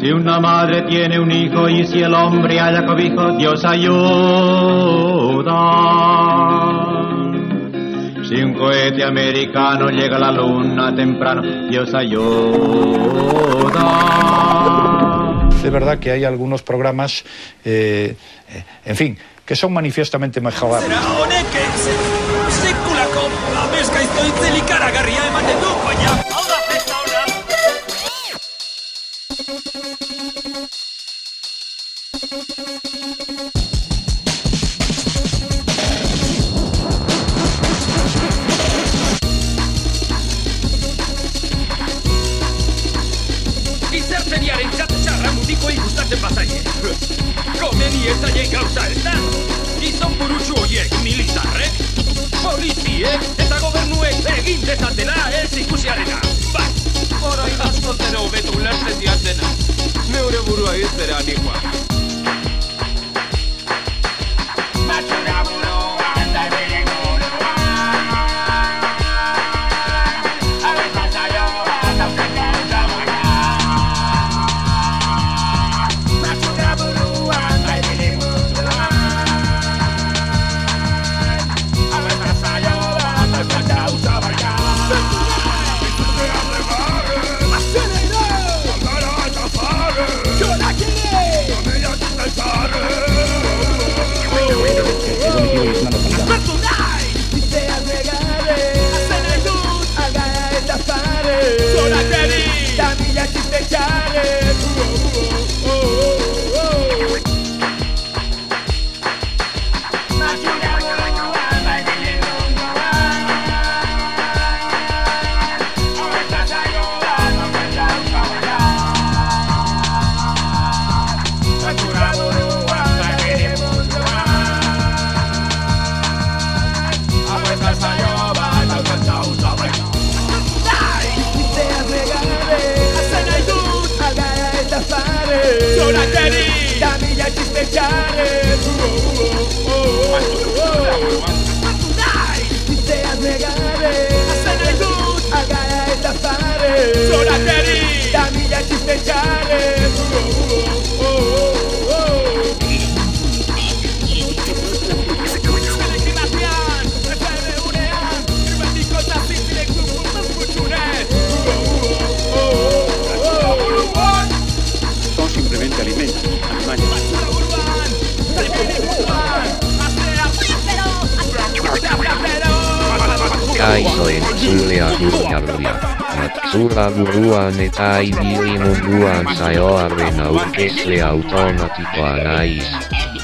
Si una madre tiene un hijo y si el hombre haya cobijo, Dios ayuda. Si un cohete americano llega a la luna temprano, Dios ayuda. De verdad que hay algunos programas, eh, en fin, que son manifiestamente mejorables. Gizarteriaren txarra mutiko ikustatzen bazaie. Komeni ez zaie gauza ez da. Gizon burutsu eta gobernuek egin dezatela ez ikusiarena. Bai, orain asko zero hobeto ulertzen diatena. Neure burua iztera nikoa. Natural alone. Eta ibili munduan zaioaren aurkezle automatikoa naiz.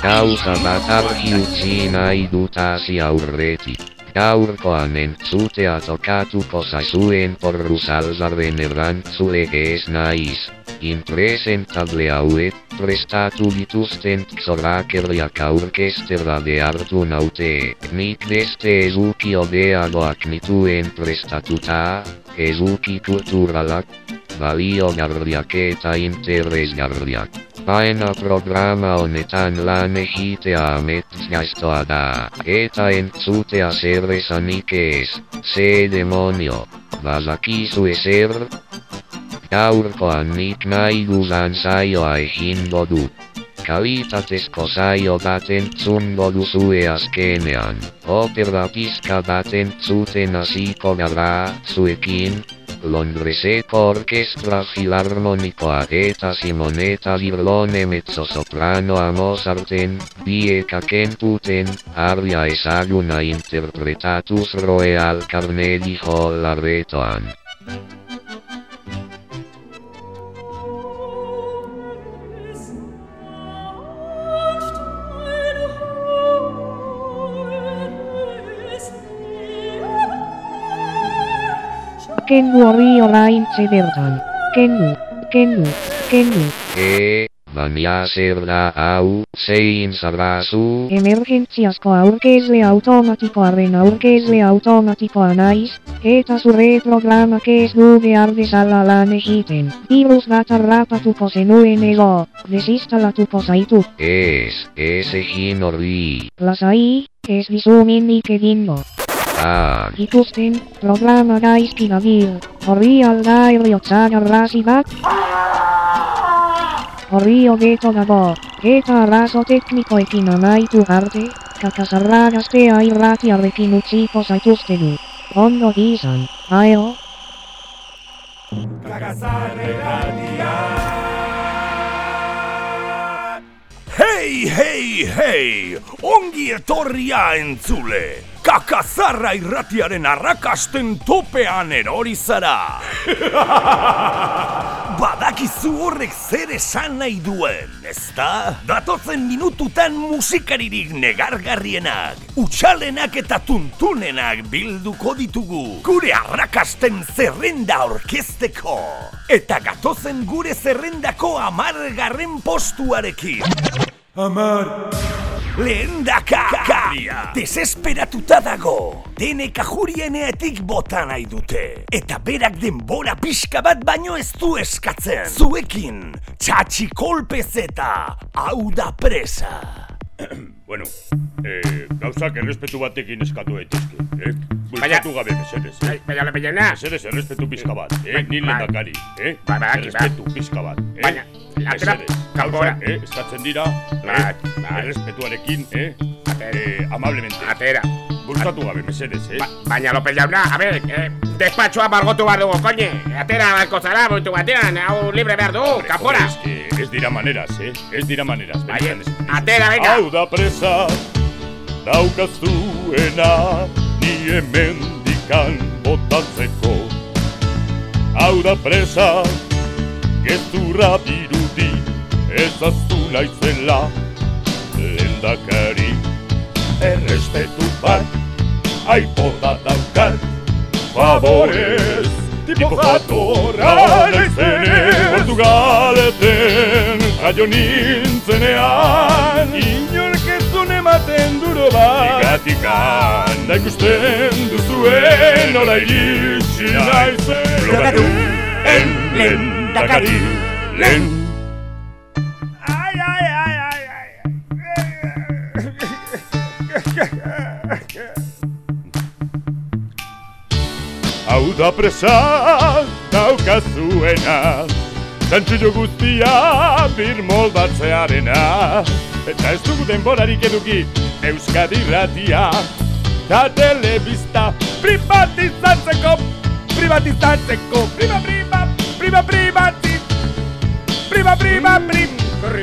Gauza bat argi utzi nahi dut hasi aurretik. Gaurkoan entzutea tokatuko zaizuen porru salzaren erantzule ez naiz. Impresentable hauet, prestatu dituzten zorakerriak aurkestera de hartu naute. Nik beste ezuki odeagoak nituen prestatuta, ezuki kulturalak, baliogarriak eta interesgarriak. Baina programa honetan lan egitea amets gaiztoa da, eta entzutea zer esanik ez, ze demonio, bazakizu ezer? Gaurkoan nik nahi dudan saioa egingo dut. Kalitatezko saio bat entzungo duzue azkenean. Opera pizka bat entzuten hasiko gara, zuekin, Londrese orchestra filarmonico aeta simoneta librone mezzosoprano a Mozarten, dieca puten, aria esaguna interpretatus roeal carnelli holaretoan. Kendu hori oraintxe bertan. Kendu, kendu, kendu. E, baina zer da hau, zein zarazu? Emergentziazko aurkezle automatikoaren aurkezle automatikoa naiz, eta zure programak ez du behar bezala lan egiten. Virus bat harrapatuko zenuen ego, desinstalatuko zaitu. Ez, ez egin hori. Lasai, ez dizu minik egingo. Ah, Ikusten, programa gaizki dabil, horri alda eriotza garrasi bat, Horri hobeto dago, eta arazo teknikoekin amaitu arte, kakazarra gaztea irratiarekin utziko zaituztegu. Ondo izan, aio? Hei, hei, hei! Ongi etorria entzule! Kakazarra irratiaren arrakasten topean erori zara! Badakizu horrek zer esan nahi duen, ezta? Datotzen minututan musikaririk negargarrienak, utxalenak eta tuntunenak bilduko ditugu, gure arrakasten zerrenda orkesteko. Eta gatozen gure zerrendako amargarren postuarekin. Amar. Lehendakaria Desesperatuta dago. Denek ajurieneetik bota nahi dute. Eta berak denbora pixka bat baino ez du eskatzen. Zuekin Txatxi kolpez eta Hau da presa Bueno, eh, gauzak errespetu batekin eskatu daitezke, eh? Bultzatu gabe, mesedez, eh? Baina, baina, Mesedez, errespetu pizka bat, eh? Bai, Ni bai. lehendakari, eh? Bai, bai, bai. Errespetu pizka bat, eh? Baina, atera, kanpora. gauzak, eh? Eskatzen dira, Bai, eh? bai. Errespetuarekin, eh? Atera. Eh, amablemente. Atera. Bultzatu gabe, mesedez, eh? Ba, baina, López jauna, a ver, eh, despatxoa margotu behar dugu, koñe. Atera balko zara, momentu batean, hau libre behar dugu, joder, Es que ez dira maneras, eh? Ez dira maneras. Bai, benetan atera, venga. Hau da presa, daukazuena, ni hemen dikan botatzeko. Hau da presa, gezurra dirudi, ezaztu naizela, lehendakari. Errespetu bat, aipota daukat, favorez, tipo jatorra naizene, Portugaleten, jaio nintzenean, inork ez zuen ematen duro bat, tikatikan, da ikusten duzuen, nola iritsi naizen, blokatu, en, lehendakari, lehen, Hau da presa daukazuena. Zantxullo guztia birmoldatzearena Eta ez dugu denborarik eduki Euskadi ratia Ta telebista privatizatzeko Privatizatzeko Prima, prima, prima, privati Prima, prima,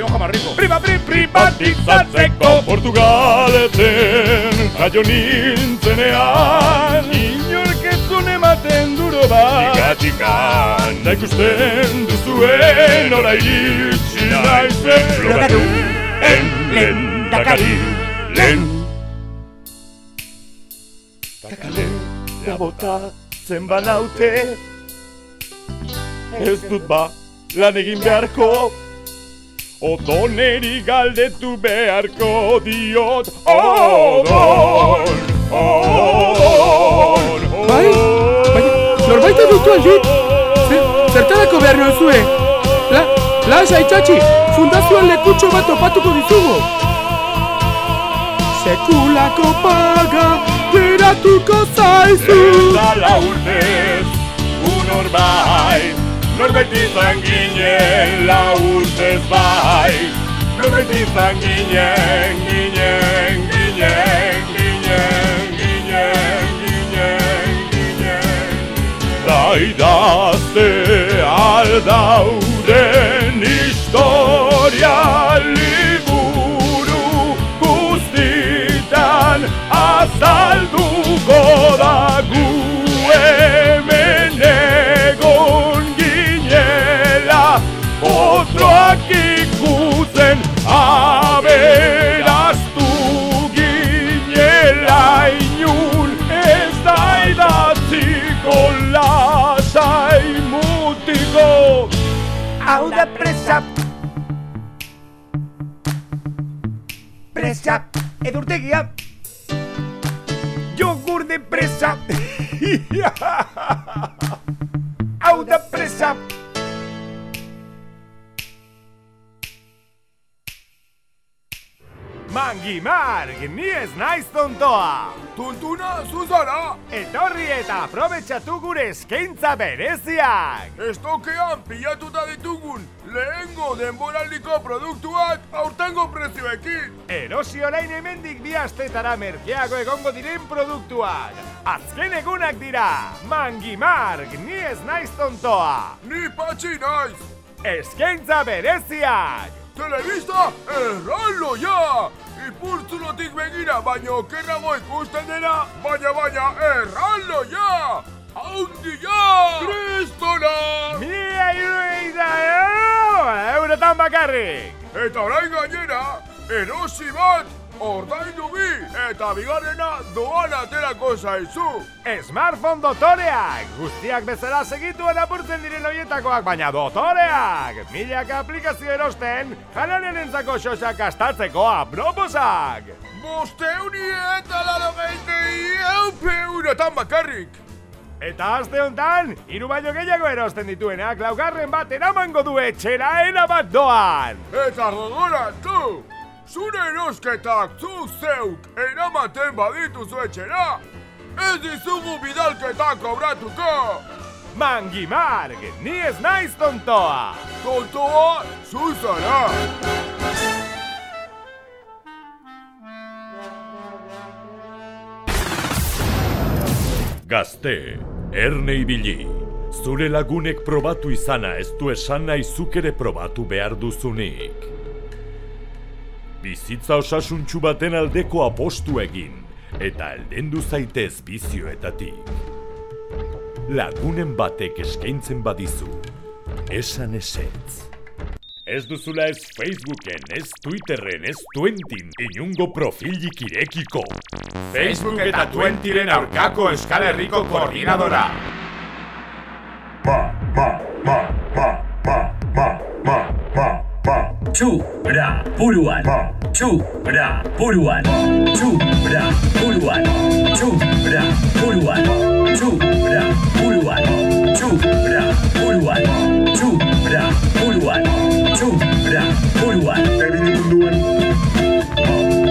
ojo más rico. Prima, pri, privatizatzeko Portugaleten jaio nintzenean zuen ematen duro bat. Tikatikan da ikusten duzuen Nola iritsi naizen. Blokatu en lehendakari lehen Takalea botatzen banaute. Ez dut ba lan egin beharko. Odoneri galdetu beharko diot. Odon, odon, baina norbait dutu aldit? Zer, zertarako behar nozue? La, lasa itxatxi, fundazioan lekutxo bat topatuko dizugu. Sekulako paga, geratuko zaizu. Eta la urtez, unor bai Norbait izan ginen, la urtez bai Norbait izan ginen, ginen, Da idazte Edurtegia Yogur de presa Mangi Marg, ni ez naiz tontoa! Tuntuna, zuzara! Etorri eta aprobetsatu gure eskaintza bereziak! Estokean pilatuta ditugun lehengo denboraldiko produktuak aurtengo prezioekin! Erosi orain hemendik bi astetara merkeago egongo diren produktuak! Azken egunak dira! Mangi Marg, ni ez naiz tontoa! Ni patxi naiz! Eskaintza bereziak! Telebista, erralo ja! Ipurtzulotik begira, baino kerrago ikusten dena, baina baina erralo ja! Haundi ja! Kristona! Mila irueida eurotan bakarrik! Eta orain gainera, erosi bat ordaindu bi eta bigarrena doan aterako zaizu. Smartphone dotoreak! Guztiak bezala segituen apurtzen diren horietakoak, baina dotoreak! Milaka aplikazio erosten, jalanen entzako xosak astatzeko aproposak! Bosteuni eta laro eupe unetan bakarrik! Eta aste honetan, hiru baino gehiago erosten dituenak laugarren bat eramango du etxera erabat doan! Eta gogoratu! Zure erosketak zu zeuk eramaten badituzu etxera, ez dizugu bidalketak kobratuko! Mangi Marg, ni ez naiz tontoa! Tontoa, zuzara! Gazte, erne ibili. Zure lagunek probatu izana ez du esan nahi zuk ere probatu behar duzunik. Bizitza osasuntxu baten aldeko apostu egin, eta aldendu zaitez bizioetatik. Lagunen batek eskaintzen badizu, esan esetz. Ez duzula ez Facebooken, ez Twitterren, ez Twentin, inungo profilik irekiko. Facebook eta Twentiren aurkako Euskal Herriko koordinadora. Ma, ma, ma, ma, ma, ma, ma, ma, pa, chura, puruan, pa, chura, puruan, chura, puruan, chura, puruan, chura, puruan, chura, puruan, chura, puruan, chura, puruan, puruan,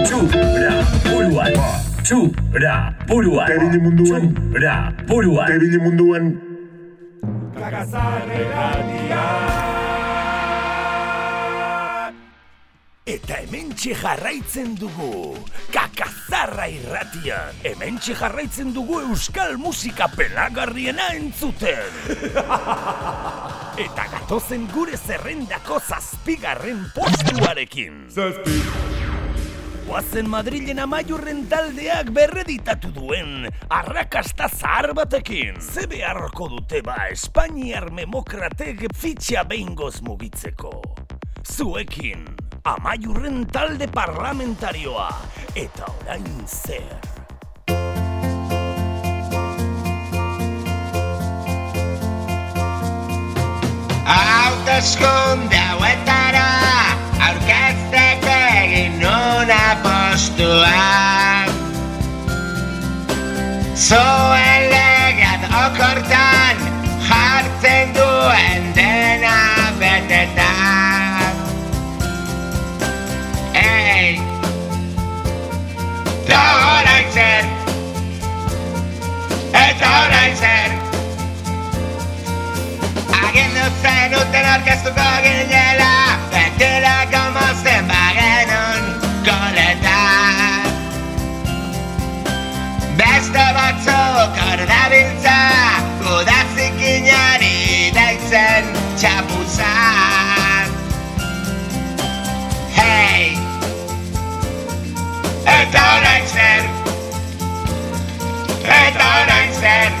chura, puruan, chura, puruan, chura, puruan, chura, puruan, Eta hementxe jarraitzen dugu, kakazarra irratian. Hementxe jarraitzen dugu euskal musika pelagarriena entzuten. Eta gatozen gure zerrendako zazpigarren postuarekin. Zazpi. Guazen Madrilen amaiurren taldeak berreditatu duen arrakasta zahar batekin. Ze beharko dute ba Espainiar memokratek fitxa behingoz mugitzeko. Zuekin, amaiurren talde parlamentarioa. Eta orain zer. Hauteskunde hauetara aurkezteko egin nuna postua Zoen legat okortan jartzen duen dena Ezen utar gaste bugenela, Esker lagam astebarren, Gore da. Besta bat tokor da bintza, Godaskiñari daitsan chapusan. Hey! Eta lixer. Eta da inzen.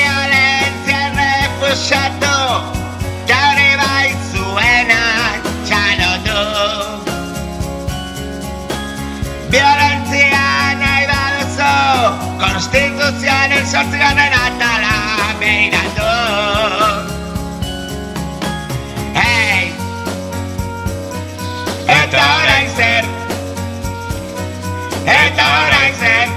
Zortzionen atala behiratu Hey! Eta orain zer Eta orain zer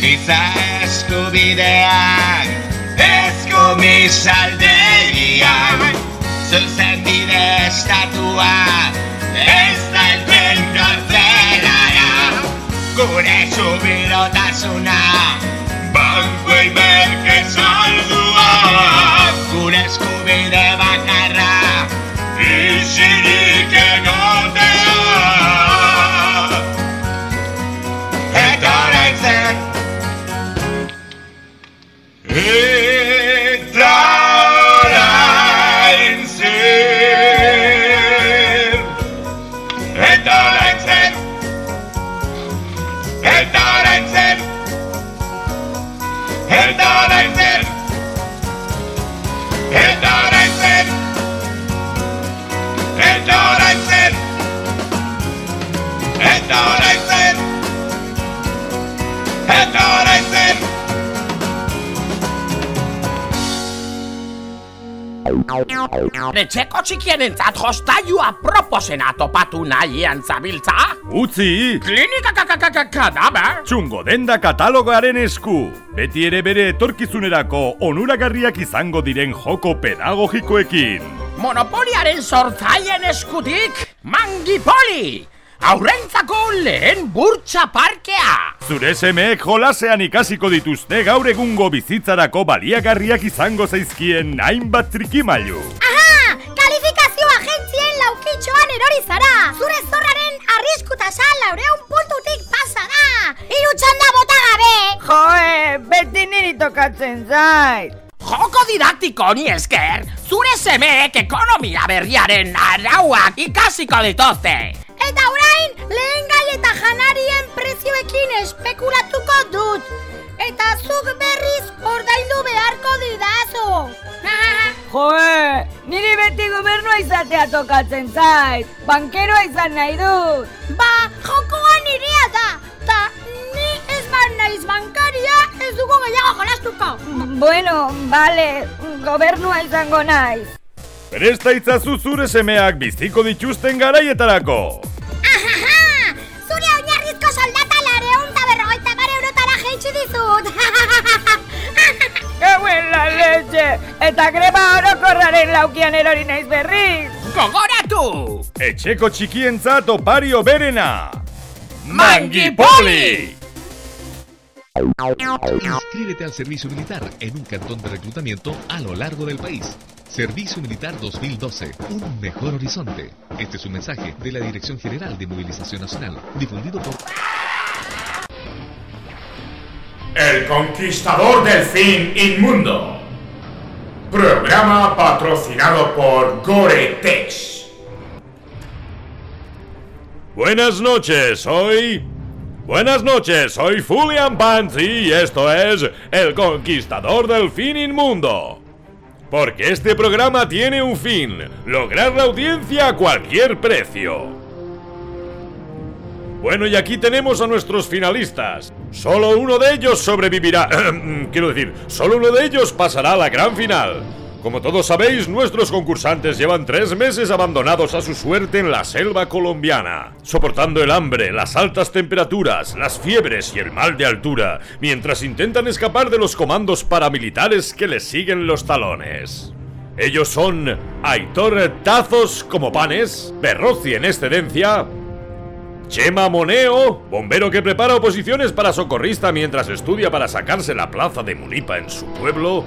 Giza eskubideak Eskumisaldegiak. Zuzen bide estatua Ez da elten gartzelara Gure subirotasuna Banko iberken saldua Gure eskubide bakarra Isirik egotea Eta horrein Eta orain zer Eta orain zer Etxeko txikien entzat jostailua proposena topatu nahian zabiltza? Utzi! Klinika kadaber? Txungo denda katalogoaren esku! Beti ere bere etorkizunerako onuragarriak izango diren joko pedagogikoekin! Monopoliaren sortzaileen eskutik, Mangipoli! Aurrentzako lehen burtsa parkea! Zure semeek jolasean ikasiko dituzte gaur egungo bizitzarako baliagarriak izango zaizkien hainbat trikimailu. Aha! Kalifikazio agentzien laukitxoan erori zara! Zure zorraren arrisku tasa laureun puntutik pasa da! Hiru txanda bota gabe! Joe, beti niri tokatzen zait. Joko didaktiko honi esker, zure semeek ekonomia berriaren arauak ikasiko dituzte! Eta orain, lehen gai eta janarien prezioekin espekulatuko dut. Eta zuk berriz ordaindu beharko didazu. Joe, niri beti gobernua izatea tokatzen zait. Bankeroa izan nahi dut. Ba, jokoa nirea da. Ta ni ez ban naiz bankaria ez dugu gehiago jolastuko. Bueno, bale, gobernua izango naiz. Presta itzazu zure semeak biziko dituzten garaietarako! Soldata lareun eta berrogeita mar eurotara jeitsi dizut. Gauen la leche! Eta greba orokorraren laukian erori naiz berriz! Gogoratu! Etxeko txikientzat opario berena! Mangipoli! Inscríbete al servicio militar en un cantón de reclutamiento a lo largo del país. Servicio Militar 2012, un mejor horizonte. Este es un mensaje de la Dirección General de Movilización Nacional, difundido por... El Conquistador del Fin Inmundo. Programa patrocinado por Gore-Tex. Buenas noches, soy... Buenas noches, soy Fulian Pansy y esto es El Conquistador del Fin Inmundo. Porque este programa tiene un fin, lograr la audiencia a cualquier precio. Bueno, y aquí tenemos a nuestros finalistas. Solo uno de ellos sobrevivirá. Quiero decir, solo uno de ellos pasará a la gran final. Como todos sabéis, nuestros concursantes llevan tres meses abandonados a su suerte en la selva colombiana, soportando el hambre, las altas temperaturas, las fiebres y el mal de altura, mientras intentan escapar de los comandos paramilitares que les siguen los talones. Ellos son Aitor Tazos como panes, Berrozi en excedencia, Chema Moneo, bombero que prepara oposiciones para socorrista mientras estudia para sacarse la plaza de Munipa en su pueblo,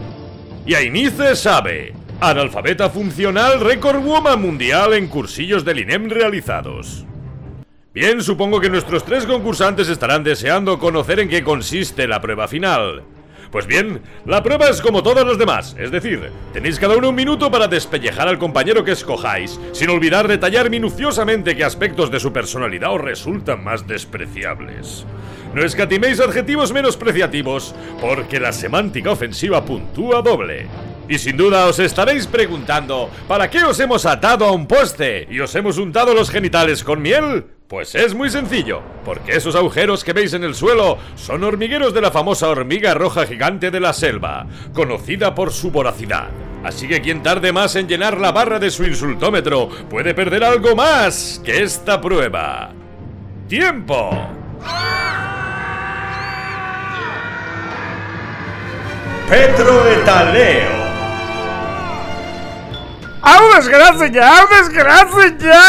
y Ainice Sabe, analfabeta funcional récord woman mundial en cursillos del INEM realizados. Bien, supongo que nuestros tres concursantes estarán deseando conocer en qué consiste la prueba final. Pues bien, la prueba es como todas las demás, es decir, tenéis cada uno un minuto para despellejar al compañero que escojáis, sin olvidar detallar minuciosamente qué aspectos de su personalidad os resultan más despreciables. No escatiméis adjetivos menospreciativos, porque la semántica ofensiva puntúa doble. Y sin duda os estaréis preguntando, ¿para qué os hemos atado a un poste y os hemos untado los genitales con miel? Pues es muy sencillo, porque esos agujeros que veis en el suelo son hormigueros de la famosa hormiga roja gigante de la selva, conocida por su voracidad. Así que quien tarde más en llenar la barra de su insultómetro puede perder algo más que esta prueba. ¡Tiempo! Petro eta Leo. Hau desgrazia, hau desgrazia!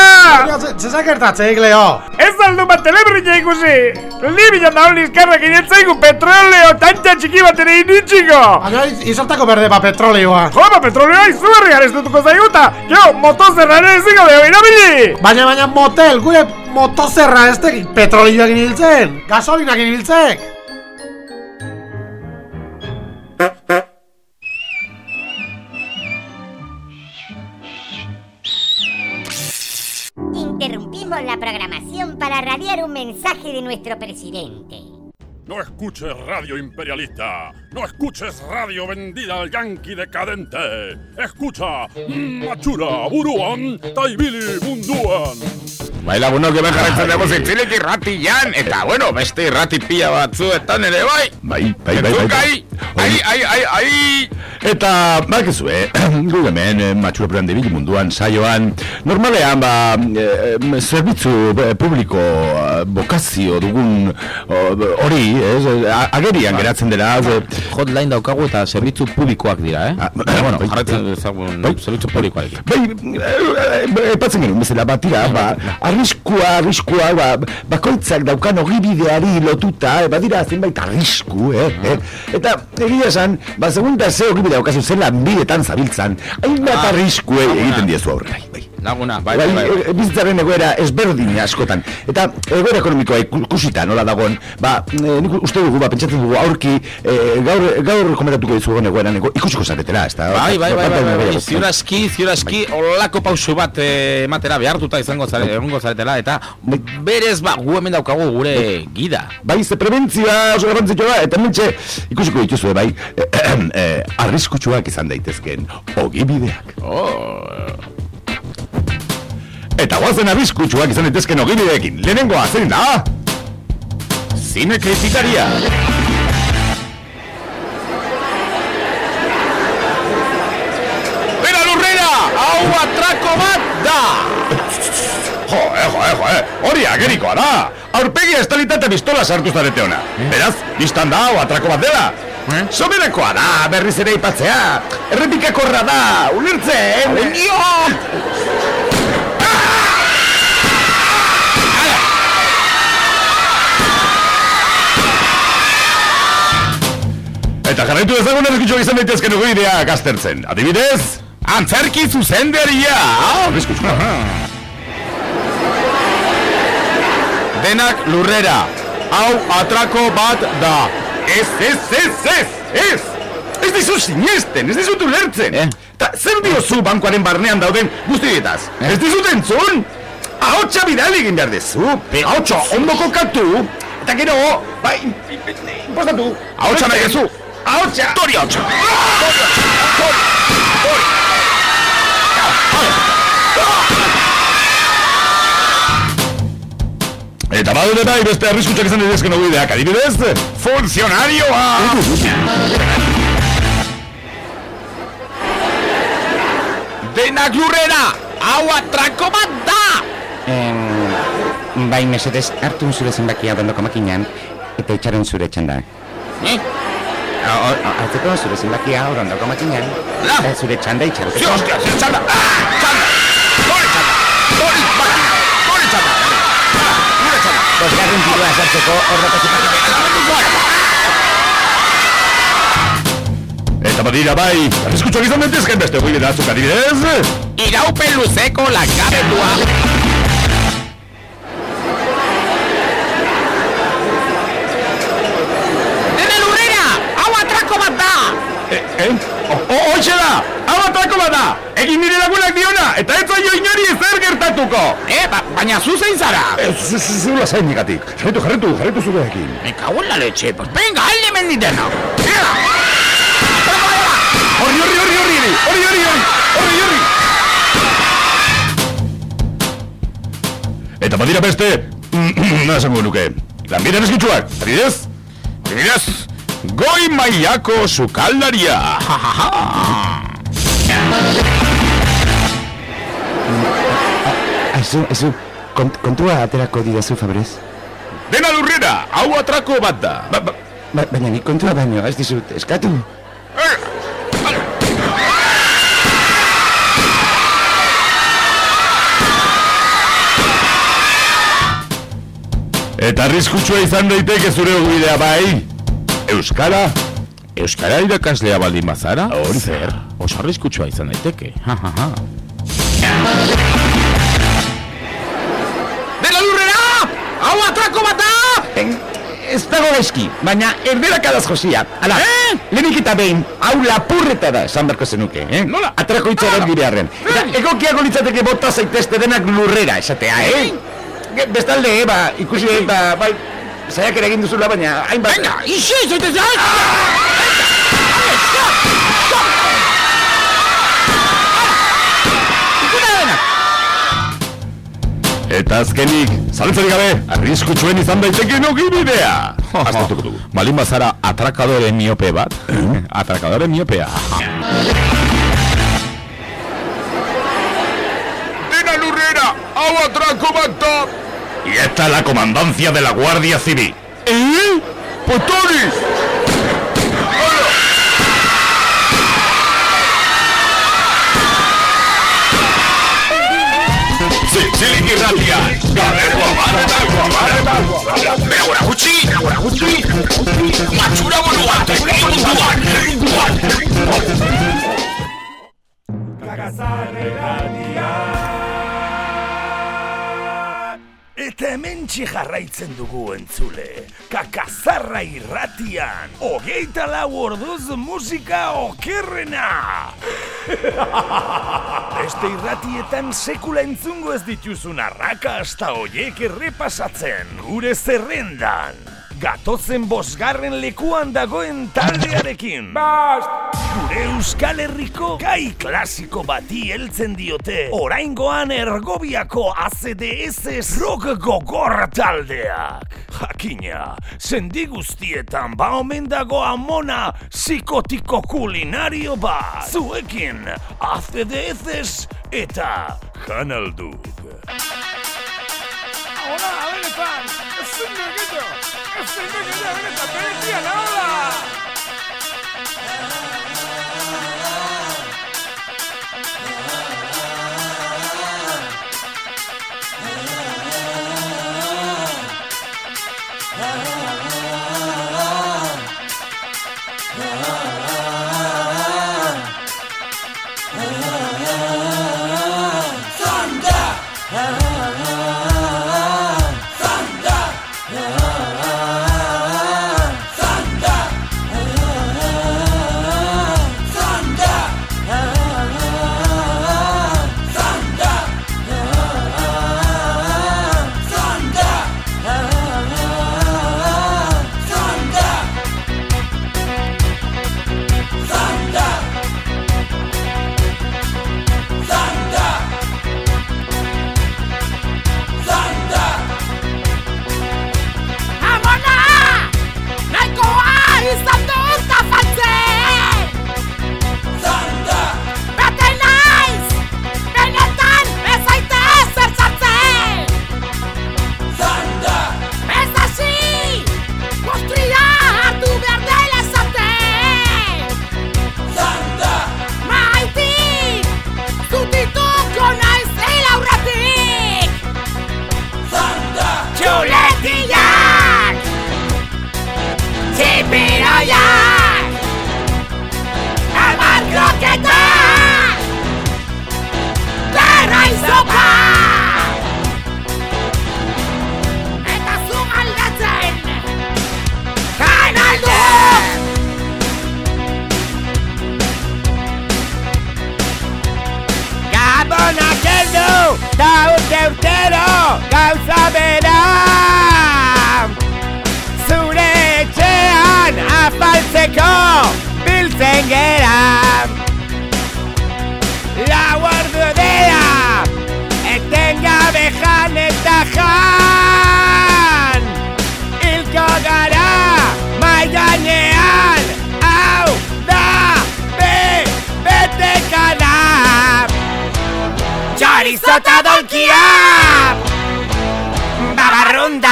Zezak gertatzeik, Leo? Ez aldu bat telebrina ikusi! Li bilan da hori izkarrak inetzaigu petroleo tantxa txiki bat ere initxiko! Baina izartako berde ba petroleoa. Jo, ba petroleoa izugarri arestutuko zaiguta! Jo, motozerra ere eziko deo inabili! Baina, baina motel, gure motozerra ez tekik petrolioak iniltzen! Gasolinak iniltzek! Mensaje de nuestro presidente. No escuches radio imperialista. No escuches radio vendida al yanqui decadente. Escucha Machura, Buruan, Taibili, Munduan. Bai lagunok hemen jarraitzen dugu zintzilik irratian Eta bueno, beste irrati pila batzuetan ere bai. Bai, bai, bai, bai, Entzunkai, ai, ai, ai, ai Eta, bakizu, eh, gu hemen, matxura proan debili munduan, saioan, normalean, ba, eh, zerbitzu eh, publiko, eh, bokazio dugun hori, ez, eh, a- agerian geratzen dela, ez, eh, Hotline daukagu eta zerbitzu publikoak dira, eh? Ah, bueno, bai, jarraitzen bai. dezagun Bai. zerbitzu publikoak. Bai, epatzen genuen bezala, ba, tira, ba, arriskua, arriskua, ba, bakoitzak daukan ogibideari lotuta, eh, badira zenbait arrisku, eh, eh, eta egia esan, ba, segunda ze ogibide daukazu zen lanbidetan zabiltzan, hainbat Ah, arrisku eh, egiten diezu aurre, bai, bai. Laguna, bai, Bai, bai, bai. e- bizitzaren egoera ezberdin askotan. Eta egoera ekonomikoa ikusita nola dagoen, ba, e, nik uste dugu, ba, pentsatzen dugu aurki, e, gaur, gaur komentatuko dizugu egoeran ego, ikusiko zaretela, ez da? Bai, bai, bai, bai, bai, bai, bai, ziurazki, ziurazki, olako pausu bat eh, ematera behartuta izango zare, egongo zaretela, eta berez, ba, gu hemen daukagu gure gida. Bai, ze prebentzioa oso garrantzitsua da, eta mentxe ikusiko dituzue, bai, e, arriskutsuak izan daitezken ogibideak. Oh. Eta guazen arriskutsuak izan daitezken ogibideekin, lehenengoa zein da? Zine kritikaria. Bera lurrera, hau atrako bat da Jo, eh, jo, eh, jo, eh, hori agerikoa da! Aurpegia estalita eta pistola sartu zarete ona. Beraz, biztan da, o atrako bat dela. Soberakoa da, berriz ere ipatzea. Errepikakorra da, ulertzen. Dio! Eta jarraitu dezagun errikitxoak izan daitezken ogoideak aztertzen. Adibidez, antzerki zuzenderia! Arriskutsu. Denak lurrera, hau atrako bat da Ez, ez, ez, ez, ez! Ez dizu sinesten, ez dizut ulertzen! Eh? Ta zer diozu bankoaren barnean dauden guztietaz? Eh? Ez dizut entzun? Ahotsa bidali egin behar dezu! Ahotsa ondo kokatu! Eta gero, bai, impostatu! Ahotsa nahi dezu! Ahotsa! Tori ahotsa! Eta badure bai beste arriskutsak izan daitezken ogideak, adibidez? Funtzionarioa! Denak lurrera, hau atrako bat da! Bai, mesedez, hartu zure zenbakia ondoko makinan, eta itxaron zure txanda. Eh? Hartzeko zure zenbakia hor ondoko makinan, eta zure txanda itxaron. Zi, hostia, zer txanda! Ah, txanda! Gure txanda! Gure makina! Gure txanda! Ah, gure txanda! Bosgarren dirua sartzeko ordoko Eta badira bai, arriskutsak izan daitezken beste ogide datzuk adibidez? Iraupen luzeko langabendua! Eta ez zaio inori ezer gertatuko! Eh, ba, baina zu zein zara? Eh, zu, zu, zu lasain negatik. Jarretu, jarretu, jarretu zurekin. Me cago en la leche, pues venga, hazle menditena! Horri, horri, horri, horri! hori, hori, hori, hori, Eta badira beste, nada esango nuke. Lanbiden eskutsuak, adidez? Adidez, goi mailako sukaldaria. Ha, ha, ha. Aizu, aizu, kont, kontua aterako didazu, Fabrez? Dena lurrera, hau atrako bat da. Ba, ba, ba, baina nik kontua baino, ez dizut, eskatu. Eta arriskutsua izan daiteke zure ogibidea bai. Euskara? Euskara irakaslea baldin bazara? Hori zer. Oso arriskutsua izan daiteke. Ha, ha, ha. Hau atrako bat da! ez dago eski, baina erderak adaz josia. Hala, eh? lehenik eta behin, hau lapurreta da, esan berko zenuke, eh? Nola? Atrako itxaren girearen. Eta egokiago litzateke bota zaitezte denak lurrera, esatea, eh? Ge- Bestalde, eh, ba, ikusi, eh, ba, bai, zaiak ere egin duzula, baina, hainbat... Venga, isi, zaitez, Eta azkenik, zalantzarik gabe, arriskutsuen izan daiteke ogibidea. Aztertuko dugu. Baldin bazara atrakadore miope bat. Atrakadore miopea. ¡Dena lurrera! ¡Hau atraco bat da! Y esta es la comandancia de la Guardia Civil. ¿Eh? ¡Potoris! Se ligue rapiar. Galera bolada da bolada da bolada. Meura Ruti, Meura Ruti. Matura Manuata, Primo do Ar, Primo do Ar. Cagasar, regatear. Eta hemen jarraitzen dugu entzule. Kakazarra irratian. Hogeita lau orduz musika okerrena. Beste irratietan sekula entzungo ez dituzun arraka hasta hoiek errepasatzen. Gure zerrendan. Gatozen bosgarren lekuan dagoen taldearekin. Bast! Gure Euskal Herriko gai klasiko bati heltzen diote. Oraingoan ergobiako ACDS rock gogor taldeak. Jakina, sendi guztietan ba omen dago amona psikotiko kulinario bat. Zuekin, ACDS eta Kanalduk. Hola, benetan! Ezin dugitu! Ezin dugitu, benetan, benetia nahola! Amona!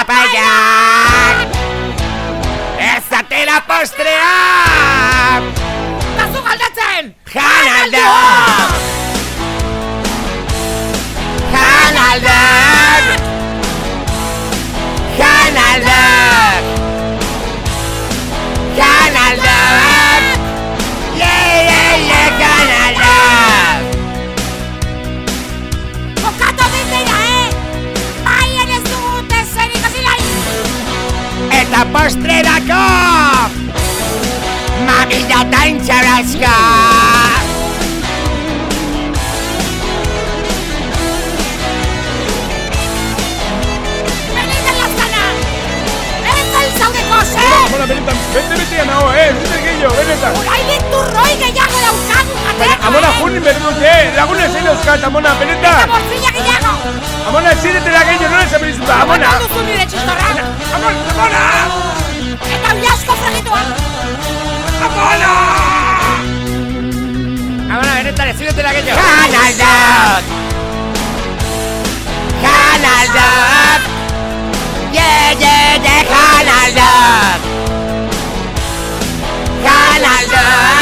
paella Ez atera postrea Bazu galdatzen Janaldeo eta postrerako Mami da tantxarazka Beniten lazkana Ez zaudeko, zer? Bona, benetan, bete-betean hau, oh, eh? Zer gehiago, benetan Urain ditu roi gehiago baina, amona junin berdut, eh? Laguna zein dauzkat, amona, benetan! Eta bortzila gehiago! Amona, ziretela gehiago, nola esan berizut, amona! Amona duzu nire txistorra! Amona, amona! Eta uliasko fragetua! Amona! Amona, benetan, ziretela gehiago! Kanaldot! Kanaldot! Yeah, yeah, yeah, Kanaldot! Kanaldot!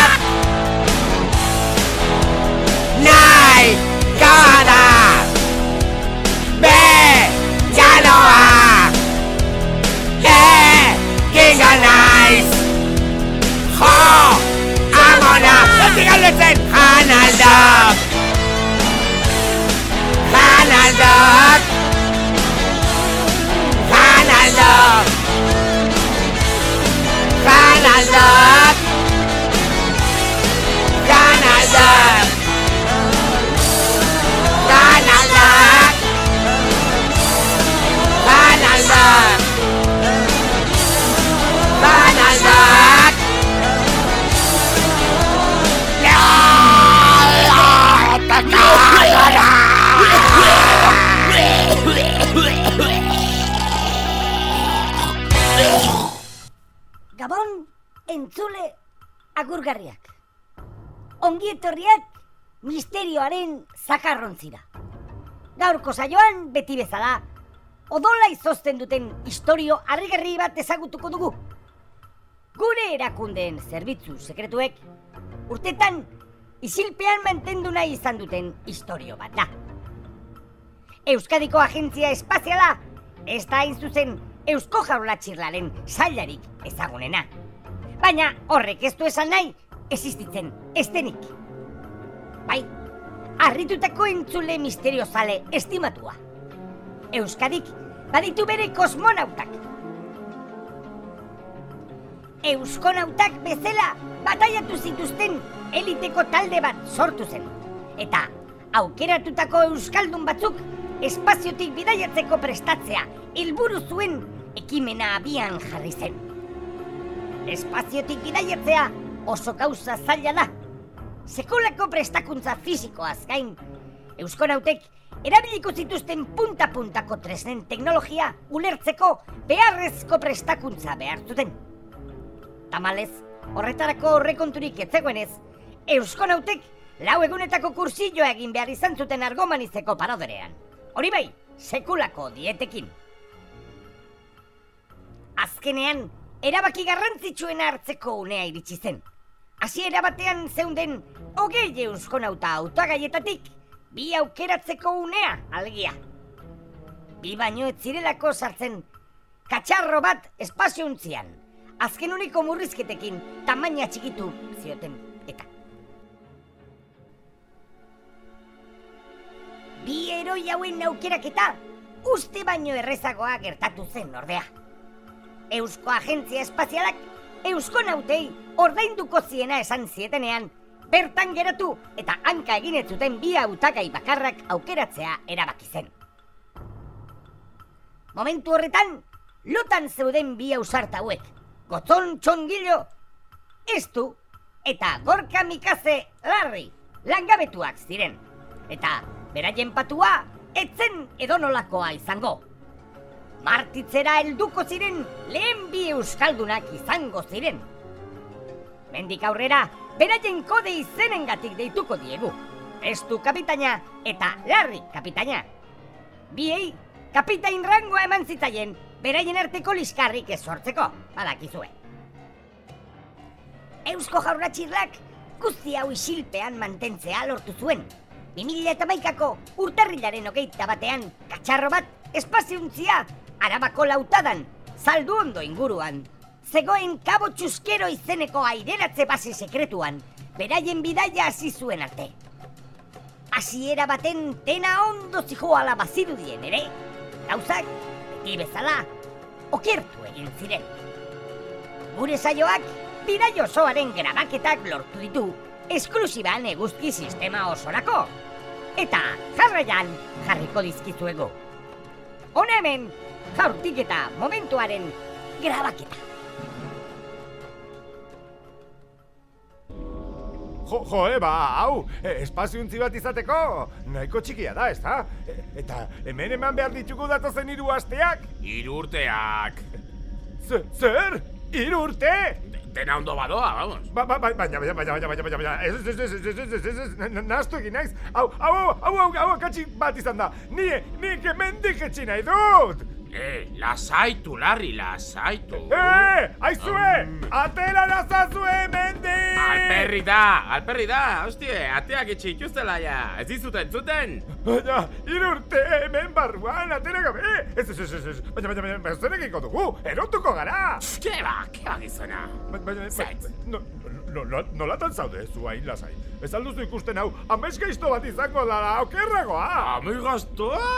Entzule, agurgarriak. Ongi etorriak misterioaren zakarrontzira. Gaurko saioan beti bezala, odola izozten duten historio harrigarri bat ezagutuko dugu. Gure erakundeen zerbitzu sekretuek urtetan isilpean mantendu nahi izan duten historio bat da. Euskadiko Agentzia Espaziala ez da hain zuzen Eusko Jaurlatxirlaren sailarik ezagunena. Baina horrek ez du esan nahi existitzen estenik. Bai, harritutako entzule misteriozale estimatua. Euskadik baditu bere kosmonautak. Euskonautak bezala bataiatu zituzten eliteko talde bat sortu zen. Eta aukeratutako euskaldun batzuk espaziotik bidaiatzeko prestatzea helburu zuen ekimena abian jarri zen. Espaziotik bidaiatzea oso gauza zaila da. Sekolako prestakuntza fisikoaz gain, euskonautek erabiliko zituzten punta-puntako tresnen teknologia ulertzeko beharrezko prestakuntza behar zuten. Tamalez, horretarako horrekonturik etzegoenez, euskonautek lau egunetako kursilloa egin behar izan zuten argomanizeko paradorean. Hori bai, sekulako dietekin. Azkenean, erabaki garrantzitsuena hartzeko unea iritsi zen. Hasiera batean zeunden hogei euskonauta autogaietatik bi aukeratzeko unea alegia. Bi baino ez zirelako sartzen katxarro bat espaziontzian. Azken uniko murrizketekin tamaina txikitu zioten eta. Bi eroi hauen aukeraketa uste baino errezagoa gertatu zen ordea. Eusko Agentzia Espazialak Eusko nautei ordainduko ziena esan zietenean, bertan geratu eta hanka egin ez zuten bi hautagai bakarrak aukeratzea erabaki zen. Momentu horretan, lotan zeuden bi ausart hauek, gotzon txongilo, estu eta gorka mikaze larri, langabetuak ziren. Eta beraien patua, etzen edonolakoa izango. Martitzera helduko ziren lehen bi euskaldunak izango ziren. Mendik aurrera, beraien kode izenengatik deituko diegu. Estu kapitaina eta larri kapitaina. Biei, kapitain rangoa eman zitzaien, beraien arteko liskarrik ez sortzeko, badakizue. Eusko jaurratxirrak guzti hau isilpean mantentzea lortu zuen. 2008ko urtarrilaren hogeita batean katxarro bat espaziuntzia arabako lautadan, saldu ondo inguruan. Zegoen kabo txuskero izeneko aireratze base sekretuan, beraien bidaia hasi zuen arte. Hasiera baten tena ondo zijoala bazirudien ere, gauzak, beti bezala, okertu egin ziren. Gure saioak, bidai osoaren grabaketak lortu ditu, esklusiban eguzki sistema osorako. Eta jarraian jarriko dizkizuego. Hona hemen, jaurtik eta momentuaren grabaketa. Jo, jo, e, ba, hau, e, espaziontzi bat izateko, nahiko txikia da, ez da? E, eta hemen eman behar ditugu datozen hiru asteak? Hiru urteak. Zer, zer? Hiru urte? Dena ondo badoa, vamos. Ba, ba, ba, baina, baina, baina, baina, baina, baina, baina, ez, ez, ez, ez, ez, ez, ez, ez, ez, na- nahastu egin naiz. Hau, hau, hau, hau, hau, hau, bat izan da. Ni, ni hemendik etxi nahi dut. Eh, lasaitu, Larri, lasaitu. Eh, aizue, atera nazazue hemendik. Alperri da, alperri da, hostie, ateak itxi ikustela ja, ez dizuten zuten. Baina, hiru urte hemen barruan, atera gabe. Ez, ez, ez, ez, ez, baina, baina, baina, egiko dugu, erotuko gara. Ke ba, ke ba gizona. Baina, baina, baina, no, no, no, nolatan zaude zu hain lasai. Ez alduzu ikusten hau, amez gaizto bat izango dara, okerragoa. Amai gaztoa?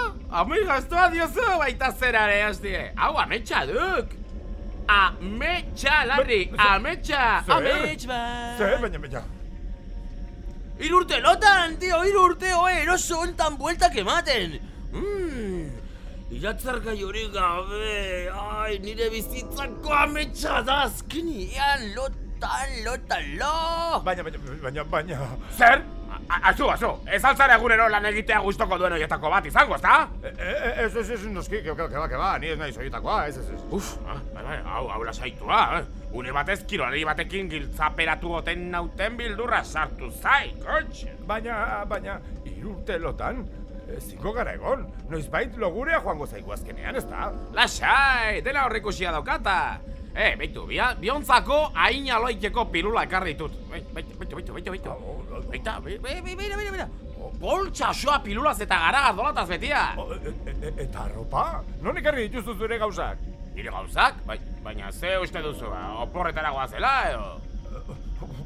Amai gaztoa diozu baita zerare, hostie. Hau, ametsa duk. Ametsa, Larri, ametsa, amets bat. Zer, baina, baina. Hiru urte lotan, tío, hiru urte oe, eroso hontan bueltak ematen. Mmm, iratzarka jori gabe, ai, nire bizitzako ametsa da, azkenian, lotan, lotan, lo. Baina, baina, baina, baina. Zer? Azu, azu, ez altzara egunero lan egitea gustoko duen horietako bat izango, ezta? E, e, ez, ez, ez, noski, que, ba, que ba, ni ez naiz horietakoa, ez, ez, ez. Uf, ah, bai, bai, hau, hau lasaitua, eh? Une batez kirolari batekin giltzaperatu goten nauten bildurra sartu zai, kotxe. Baina, baina, irurte lotan, ziko gara egon, noizbait logurea joango zaigu azkenean, ez da? Lasai, dela horrikusia daukata. Eh, beitu, bia, biontzako hain aloikeko pilula ekarri ditut. Beitu, beitu, beitu, beitu, beitu, beitu. Beita, be- be- be- beira, beira, beira. Poltsa osoa pilulaz eta gara dolataz betia. E, eta arropa? Non ekarri dituzu zure gauzak? Nire gauzak? Bai, baina ze uste duzu, ba, oporretara goazela, edo?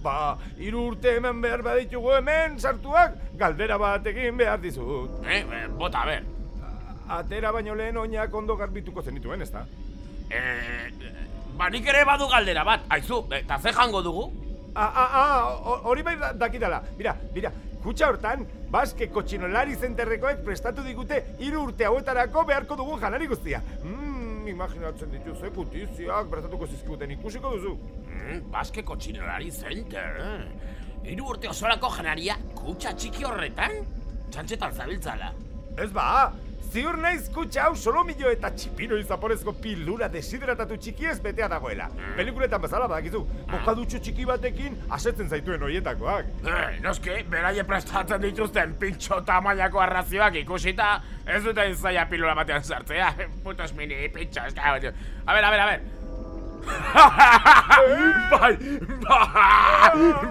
Ba, hiru urte hemen behar baditugu hemen sartuak, galdera bat egin behar dizut. Eh, eh, bota, ber. Atera baino lehen oinak ondo garbituko zenituen, ez da? Eh, ba, nik ere badu galdera bat, aizu, eta ze jango dugu? Ah, ah, ah, ho- hori bai da- dakidala. Mira, mira, kutsa hortan, baske kotxinolari zenterrekoek prestatu digute hiru urte hauetarako beharko dugun janari guztia. Mmm, imaginatzen dituzu, gutiziak prestatuko zizkiguten ikusiko duzu. Mm, Baske kotxinolari center, eh? Hiru urte osorako janaria kutsa txiki horretan? Txantxetan zabiltzala. Ez ba, ziur naiz kutsa hau solomillo eta txipiro izaporezko pilura desidratatu txiki ez betea dagoela. Pelikuletan bezala badakizu, bokadutxo txiki batekin asetzen zaituen horietakoak. Eh, noski, beraie prestatzen dituzten pintxo tamainako arrazioak ikusita, ez dute zaila pilula batean sartzea. Putos mini pintxo, ez da, A ber, a ber, a ber. Bai, bai,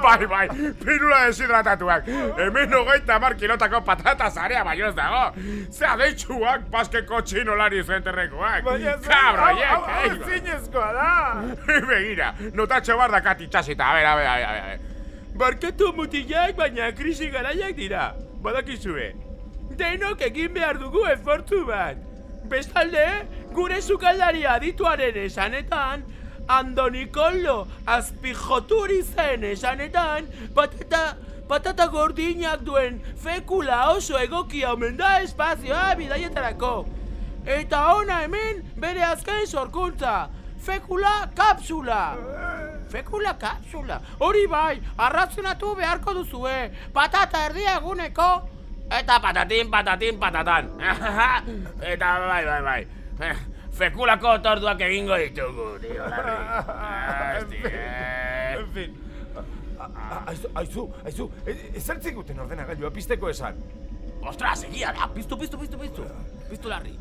bai, bai, pilula deshidratatuak. Hemen hogeita mar kilotako patata zarea baino ez dago. Zea deitxuak paskeko txinolari zenterrekoak. Baina Kabroiek, hau, hau, eh? zinezkoa da. Begira, notatxo bar dakat itxasita, a ber, a ber, a ber, a ber. Barkatu mutilak, baina krisi garaiak dira. Badakizue. Denok egin behar dugu efortzu bat. Bestalde, gure sukaldari adituaren esanetan, Andonikollo azpijoturi zen esanetan, patata, patata gordinak duen fekula oso egokia omen da espazioa bidaietarako. Eta ona hemen bere azken sorkuntza, fekula kapsula. Fekula kapsula. Hori bai, arrazionatu beharko duzue. Patata erdia eguneko. Eta patatin, patatin, patatan. Eta bai, bai, bai. fekulako torduak egingo ditugu, dio larri. Asti, eh? En fin. Aizu, aizu, aizu, eh, eh, ezertzik guten ordenagailua pizteko esan. Ostras, egia da, piztu, piztu, piztu, piztu. Ah. Piztu larri.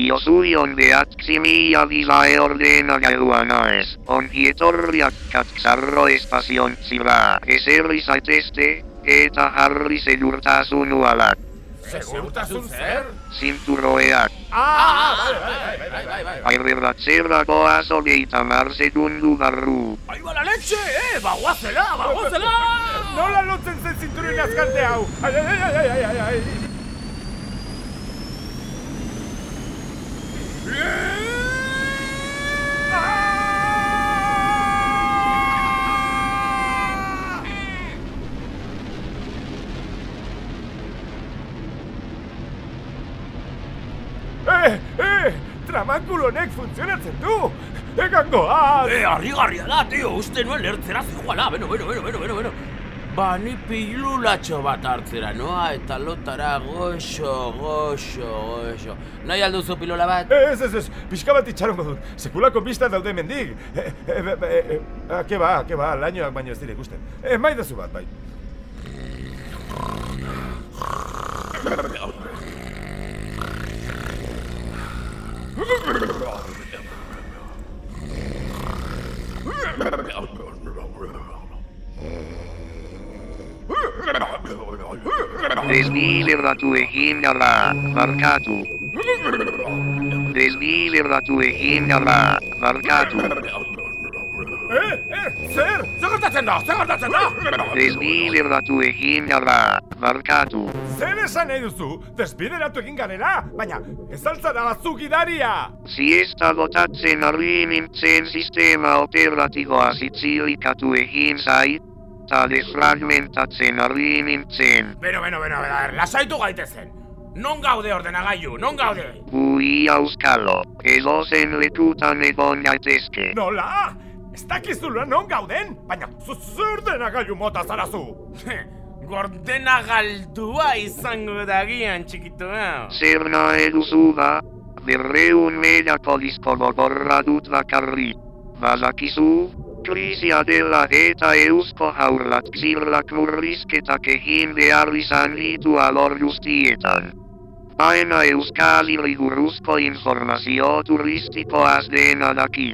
Iosui ondeatzi mila dizae ordenagailua naez, onkietorriak katzarro espaziontzi ba, eserri zaitezte, eta jarri zelurtasun ualak. Segurtasun zer? Zinturoeak, Ah, bai, bai, bai, bai, bai, bai. airreratzerako azogeita mar segundu barru. ¡Ahí va la leche, eh! ¡Baguazela, baguazela! Nola lotzen zen zinturin azkante hau? Ai, ai, ai, ai, ai, ai, ai. Eh, eh, tramakul honek funtzionatzen du! Egan goaz! Eh, harrigarria da, tio, uste nuen lertzera zijoala, beno, beno, beno, beno, beno, beno. Ba, ni pilulatxo bat hartzera, noa, eta lotara goxo, goxo, goxo. Nahi alduzu pilula bat? Ez, ez, ez, pixka bat itxarongo dut. Sekulako pista daude mendik. E, e, e, e, e, ah, ke ba, ke ba, lainoak baino ez dira ikusten. E, maidazu bat, bai. Desbideratu egin gara, barkatu. Desbideratu egin gara, barkatu. Eh, eh, zer? Gertatzen da? Zer gertatzen da? Desbideratu egin gara, barkatu. Zer esan nahi duzu? Desbideratu egin garela, baina ez altzara bazu gidaria! Siesta botatzen ari nintzen sistema operatiboa zitzilikatu egin zait, eta desfragmentatzen ari nintzen. Beno, beno, beno, beno, lasaitu gaitezen. Non gaude ordenagailu, non gaude? Ui auskalo, edozen lekutan egon gaitezke. Nola? Non gauden, baina zuzur denagailu mota zarazu! Gordena galdua izango dagian, txikitoa. Zer nahi duzu ba? Berreun megapolizko gogorra dut bakarri. Badakizu? Krisia dela eta eusko haurlat zirlak murrizketak egin behar izan ditu alor guztietan. Baina euskal iriguruzko informazio turistikoaz dena daki.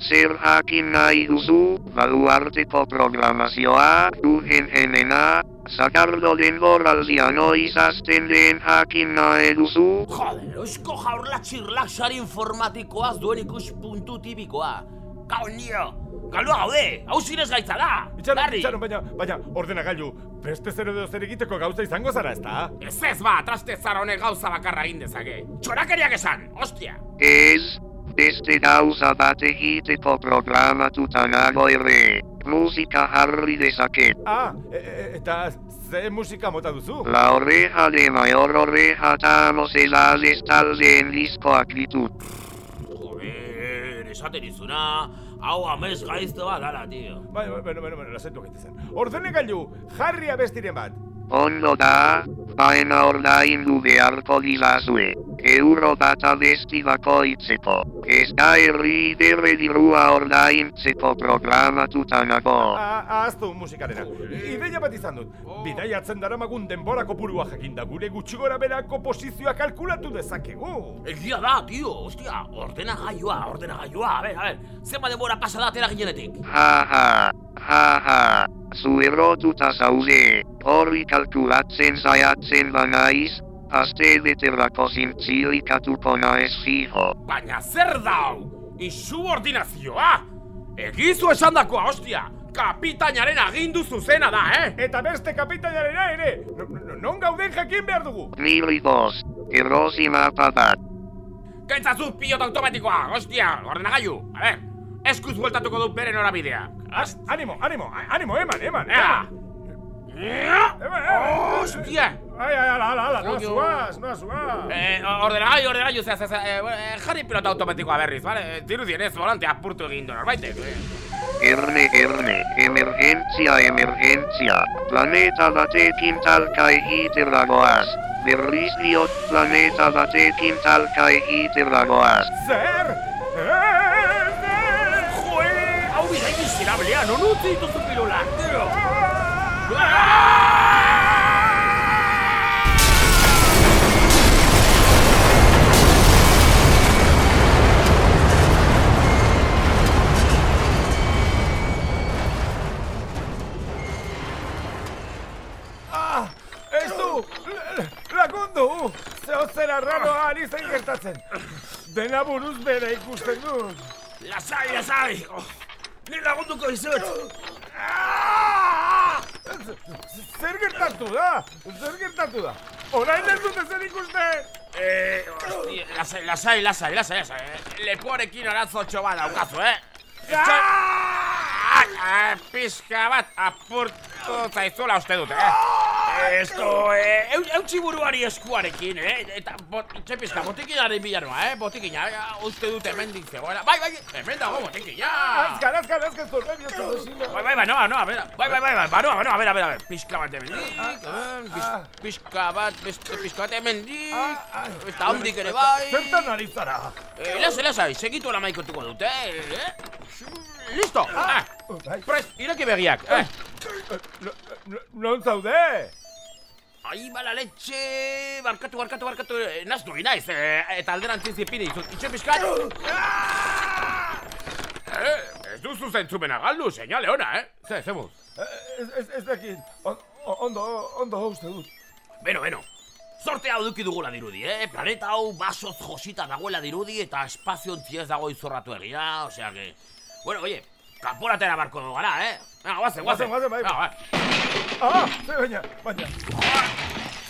Zer jakin nahi duzu, baluarteko programazioa, duhen enena, sakardo denboraldia noiz azten den jakin nahi duzu? Joder, eusko jaurla txirlak sari informatikoaz duen ikuspuntu tipikoa. Gau nio, galdua gaude, hau zinez gaitza da. Itxaron, Larri. itxaron, baina, baina, ordenagailu, beste zer edo zer egiteko gauza izango zara, ezta? Ez ez ba, traste zara honek gauza bakarra egin dezake. Txorakeriak esan, ostia. Ez, beste gauza bat egiteko programatuta nago ere. Musika jarri dezaket. Ah, e, e, eta ze musika mota duzu? La oreja de mayor oreja tamoselales taldeen diskoak ditut. Joder, esaten izuna, hau amez gaizto bat dala, tio. Bai, bai, bueno, bueno, bueno, lasaitu gaitezen. Ordenegailu, jarri abestiren bat. Ondo da, baina ordaindu beharko dilazue. Euro bat abesti bakoitzeko. Ez da herri bere dirua ordaintzeko programatuta nago. Ah, ahaztu musikarena. Ideia bat izan dut. Bidaiatzen daramagun denbora kopurua jakinda gure gutxi gora berako posizioa kalkulatu dezakegu. Egia da, tio, ostia, ordena gaioa, ordena gaioa, a ber, a ber, zenba denbora pasa da atera ginenetik. Ha ha, ha ha, zu erotuta zaude, hori kalkulatzen saiatzen banaiz, aste beterako zintzilikatuko naez fijo. Baina zer da hau? Insubordinazioa! Egizu esan dakoa, ostia! Kapitainaren agindu zuzena da, eh? Eta beste kapitainarena ere, no- no- non gauden jakin behar dugu. Nili bost, erosi mapa bat. Kaitzazu pilot automatikoa, ostia, ordenagailu. A ber, eskuz bueltatuko du bere norabidea. Animo, animo, animo, eman, eman, Ea! eman. Eman, eman. Ostia! Ai, ai, ala, ala, ala, noa Coño. zuaz, noa zuaz. Eh, ordenagailu, ordenagailu, zea, zea, zea, eh, bueno, eh, jarri pilota automatikoa berriz, bale? Dirudien ez, volante apurtu egin du norbaitek. eh. Erne, erne, emergentzia, emergentzia. Planeta batekin talka egitera goaz. Berriz diot planeta batekin talka egitera goaz. Zer? Joe, hau bidai miserablea, non utzi dituzu pilolak, Ah, ez du! Lagundu! Zeo zera raroa ari zen gertatzen! Dena buruz bera ikusten du! Lasai, lasai! Oh, ni lagunduko izut! Ah! Zer gertatu da? Zer gertatu da? Orain ez dute zer ikusten! Eh, hostia, lasai, lasai, lasai, lasai, lasai. Lepoarekin arazotxo bat daukazu, eh? Ah, pizka bat apurtu zaizuela uste dut, eh? Esto, eh, eu, eutxi buruari eskuarekin, eh? Eta, bot, itxe pizka, botikinaren bilanoa, eh? Botikina, eh? uste dut hemen zegoela. Bai, bai, hemen dago botikina! Azkar, azkar, azkar, zorbe bihotzu duzina. Bai, bai, bai, noa, noa, bera, bai, bai, bai, bai, banoa, banoa, bera, bera, bera, pizka bat hemen dik, eh? pizka bat, beste pizka bat hemen dik, eta handik ere bai. Zertan ari zara? Eh, lasai, lasai, segitu ala maikotuko dut, eh? eh? Listo! Ah, prest, ireki begiak, eh? Non zaude? Ai, bala letxe! Barkatu, barkatu, barkatu, eh, naztu naiz, eh, eta alderantzin zipini izut, itxe pixkat! Eh, ez duzu zentzumena galdu, seinale ona, eh? Ze, ze buz? Ez, ez, ez dakit. On- Ondo, ondo uste dut. Beno, beno, Zorte hau duki dugula dirudi, eh? Planeta hau basoz josita dagoela dirudi eta espazio ez dago izorratu egia, osea que... Bueno, oye, kanporatera barko gara, eh? Venga, guazen, guazen. Guazen, guazen, bai. Venga, bai. Ah, ze baina, baina.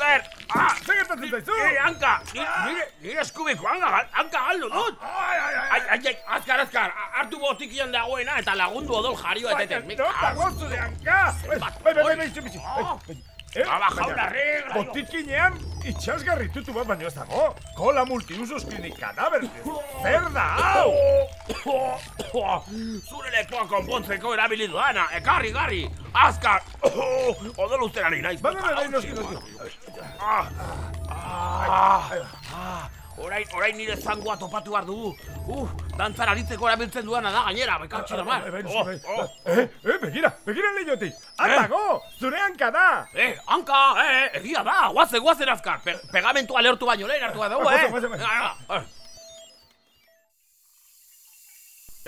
Zer, ah, ze gertatzen zaizu? Eh, hanka, ni- nire, nire eskubiko hanka, hanka galdu dut. Ai, ai, ai, ai, azkar, azkar, hartu botikian dagoena eta lagundu odol jario eteten. Baina, no dago zure hanka! Bai, bai, bai, bai, itxe, itxe, bai, bai. Eh, Aba, baina, jauna, regla, jo. Botikinean, itxasgarri tutu bat baino ez dago. Kola multiusos klinik kadaber. Zer da, hau! Zure lepoa konpontzeko erabili duana, ekarri, garri, azkar, odol usten ari naiz. Bai, bai, bai, noski, orain, orain nire zangoa topatu behar dugu. Uh, dantzan aritzeko erabiltzen duana da gainera, bekatxi da mar. Bai, bai, bai, bai. Eh, eh, begira, begira lehiotik. Atago, zure hanka da. Eh, hanka, eh, eh, egia da, guazen, guazen azkar. Pe pegamentua lehortu baino lehen hartu bat dugu, eh. Guazen, guazen, venga, eh.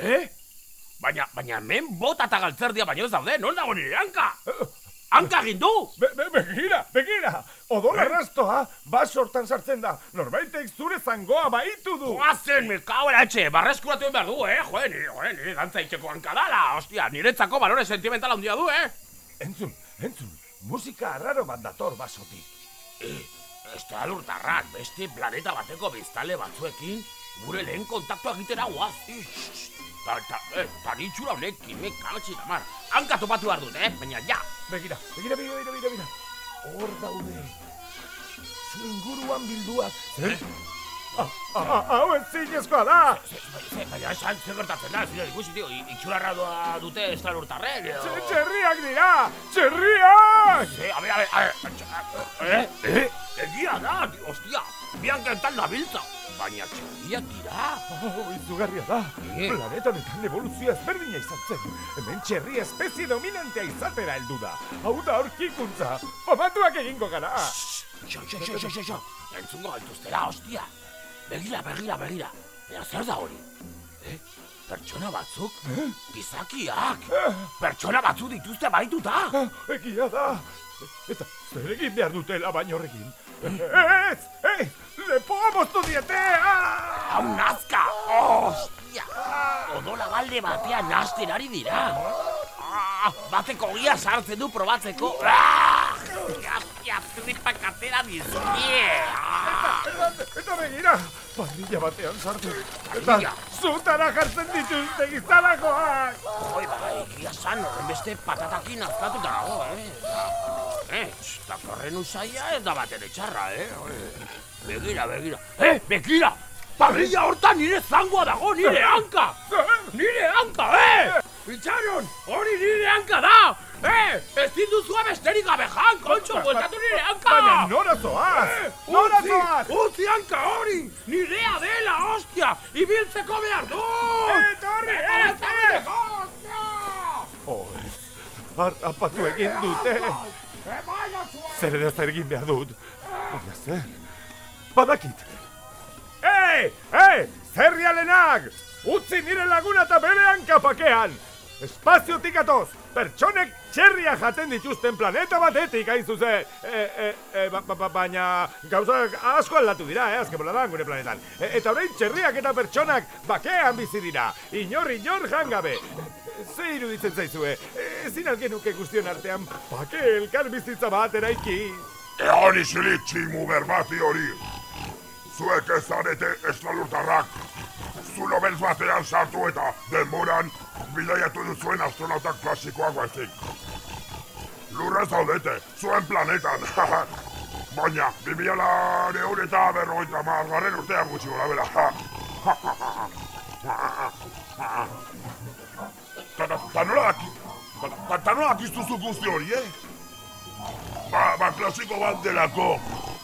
Eh? Baina, baina hemen bota eta galtzerdia baino ez daude, non dago nire hanka? Hanka egin du! Be, be, begira, begira. Odol arrastoa, basortan sartzen da. Norbaitek zure zangoa baitu du. Guazen, me cago en la leche, barreskuratu egin behar du, eh? Joe, nire, joe, nire dantza itxeko hanka dala, hostia, niretzako balore sentimentala handia du, eh? Entzun, entzun, musika arraro bat dator basotik. Eh, ez da lurtarrak, beste planeta bateko biztale batzuekin, gure lehen kontaktua egitera guaz. Ta, ta, eh, ta nitxura honekin, me kagatxi da mar. Hanka topatu behar dut, eh? Baina, ja. Begira, begira, begira, begira, begira, begira. Hor daude. Zu inguruan bilduak. Eh? Ah, ah, ah, hau ez zinezkoa da! Ze, baina, esan, zer gertatzen da, zire, ikusi, tio, i- itxurarra doa dute ez da lurtarren, edo... Txe- Txerriak dira! Txerriak! Eh, a ver, a ver, a ver, eh, eh, egia da, hostia, bian kentan da biltza. Baina txerriak dira. Oh, izugarria da. Planeta honetan evoluzioa ezberdina izan zen. Hemen txerri espezie dominantea izatera heldu da. Hau da aurkikuntza. Famatuak egingo gara. Xo, xo, xo, xo, xo, xo, entzungo gaituztera, hostia. Begira, begira, begira. Baina zer da hori? Eh? Pertsona batzuk? Gizakiak! Pertsona batzuk dituzte baituta! Egia da. Eta zer egin behar dutela baino horrekin. Ez! Ez! Lepoa moztu diete! Ah! Hau nazka! Hostia! Odola balde batean nasten ari dira! Ah, bateko gia sartzen du probatzeko! Ah! Hostia, tripak atera dizkie! Ah! Eta, eta begira, pandilla batean sartu. Eta zutara jartzen dituzte gizalakoak! Oi, bai, egia san, horren beste patatakin azkatuta dago, eh? Eh, eta korren usaia ez da batere txarra, eh? Begira, begira. Eh, begira! Parrilla hortan nire zangoa dago, nire hanka! Nire hanka, eh! Itxaron, hori nire hanka da! Eh, ez dituzua besterik gabe jan, kontxo, bueltatu nire hanka! Baina nora zoaz! Nora Utzi, zoaz! utzi hanka hori! Nirea dela, hostia! Ibiltzeko behar du! Etorri, Etorri! Oh, harrapatu egin dute. Zer edo zer egin behar dut. Baina zer? Badakit. Ei, ei, zerrialenak! Utzi nire laguna eta bere hankapakean! espaziotik atoz, pertsonek txerria jaten dituzten planeta batetik hain zuzen. E, e, e, ba, ba, ba, baina gauzak asko aldatu dira, eh, azken boladan gure planetan. E, eta orain txerriak eta pertsonak bakean bizi dira, inor inor jangabe. Ze iruditzen zaizue, ezin algenuke guztion artean bake elkar bizitza bat eraiki. Egon izilik tximu berbati hori. Zuek ez zarete eslalurtarrak. Zulo beltz batean sartu eta denboran bidaiatu duzuen astronautak klasikoak baizik. Lurra zaudete, zuen planetan. Baina, bimila neun eta berrogeita margarren urtean gutxi gora bera. Ta, nola daki, ta, ta, ta nola dakizuzu guzti hori, eh? Ba, ba, klasiko bat delako.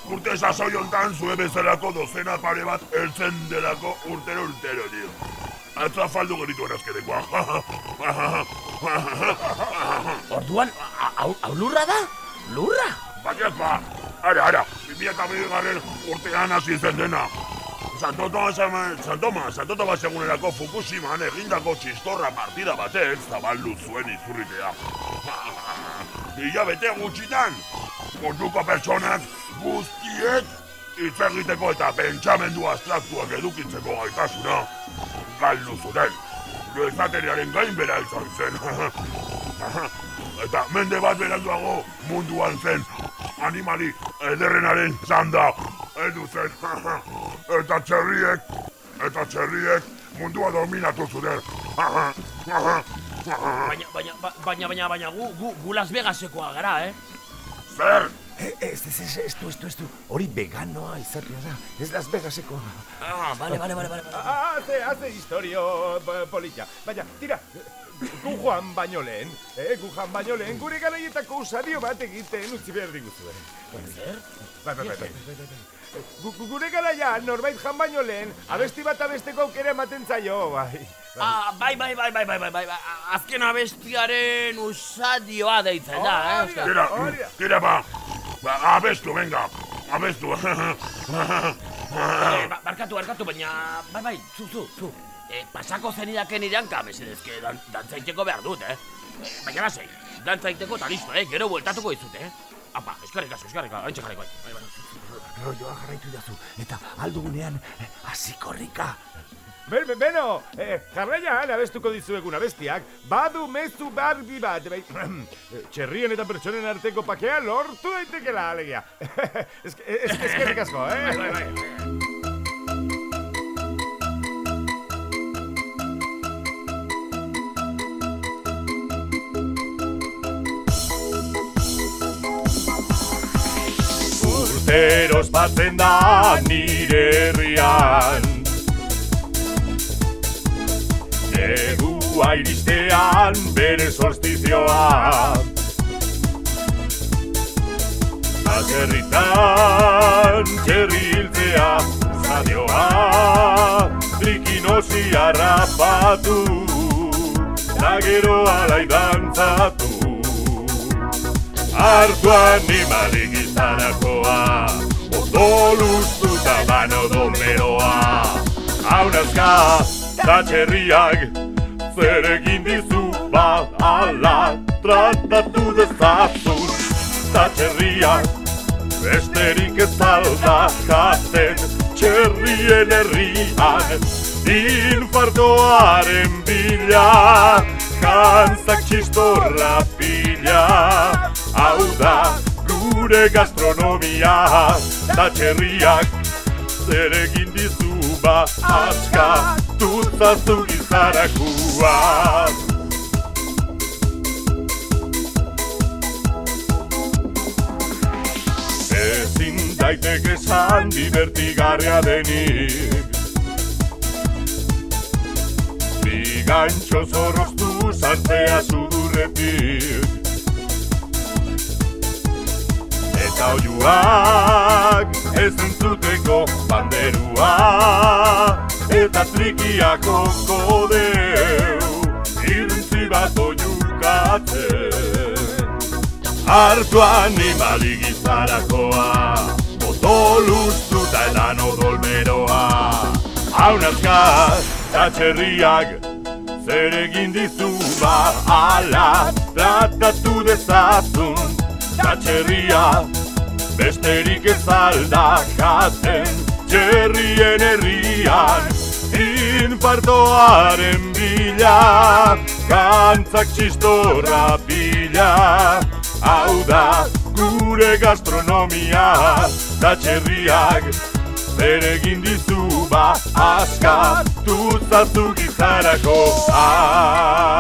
Urte sasoi hontan zue bezalako dozena pare bat eltzen delako urtero urtero, tio. Atza faldu genituen azkenekoa. Orduan, hau lurra da? Lurra? Baina ba, ara, ara, bimia eta garren urtean hasi zen dena. Santo Tomas, Santo Tomas, Santo Tomas egunerako Fukushimaan egindako txistorra partida batek zabaldu zuen izurritea. Ila bete gutxitan, munduko pertsonak guztiek hitz egiteko eta pentsamendu abstraktuak edukitzeko gaitasuna galdu zuten. Loezateriaren gain bera izan zen. eta mende bat beranduago munduan zen animali ederrenaren zanda heldu zen. eta txerriek, eta txerriek mundua dominatu zuten. Baina, baina, ba- baina, baina, baina, gu, gu, gu Las Vegasekoa gara, eh? Zer? Ez, ez, ez, ez du, ez ez. Hori veganoa izatea da, ez Las Vegaseko. Ah, bale, bale, bale, bale. Ah, haze, haze historio polita. Baina, tira, gu joan baino lehen, eh, gu joan baino lehen, gure garaietako usario bat egiten utzi behar diguzu. Zer? Bai, bai, bai, bai. Gure garaia norbait jan baino lehen, abesti bat abesteko aukera ematen zaio, bai. Ah, bai, bai, bai, bai, bai, bai, bai, azken abestiaren usadioa ah, deitzen da, eh? Tira, tira, ba, ba, abestu, venga, abestu. Eh, ba- barkatu, barkatu, baina, bai, bai, zu, zu, zu. Eh, pasako zenidaken iranka, mesedezke, dan, dantzaiteko behar dut, eh? eh baina lasei, dantzaiteko eta listo, eh? Gero bueltatuko dizut, eh? Apa, eskarrik asko, eskarrik asko, antxe jarriko, bai, bai. Rolloa jarraitu dazu. Eta aldugunean, eh, hasiko Ben, ben, beno, eh, jarraian abestuko dizuegun abestiak, badu mezu barbi bat, bai, txerrien eta pertsonen arteko pakea lortu daitekela, alegia. Ez, ez, eskerrik asko, eh? Bai, bai, bai. Urtero ospatzen da nire herrian Negua iristean bere solstizioa. Atzerritan txerri hiltzea zadioa Trikinosi harrapatu Da gero alai dantzatu. Hartu animalik izanakoa Ondo luztuta bano domeroa. Haunazka da txerriak Zer egin dizu ba ala Tratatu dezazun. Da txerriak Besterik ez aldakaten Txerrien herrian Infartoaren bila Kantzak txistorra pila. Hau da gure gastronomia Da txerriak zer egin dizu ba Aska tutzazu gizarakua Ezin daiteke esan divertigarria denik. Bigantxo zorroztu sartzea sudurretik. Eta oiuak ez entzuteko banderua Eta trikiako kodeu Iruntzi bat oiukatzen Hartu animali gizarakoa Boto luztuta edan odolmeroa Haunazka eta txerriak Zer egin dizu ba ala tratatu dezazun. Ta txerria besterik ez aldakaten Txerrien herrian infartoaren bila Kantzak txistorra bila Hau da gure gastronomia Ta txerriak zer egin dizu ba askatu zazu gizarako ah.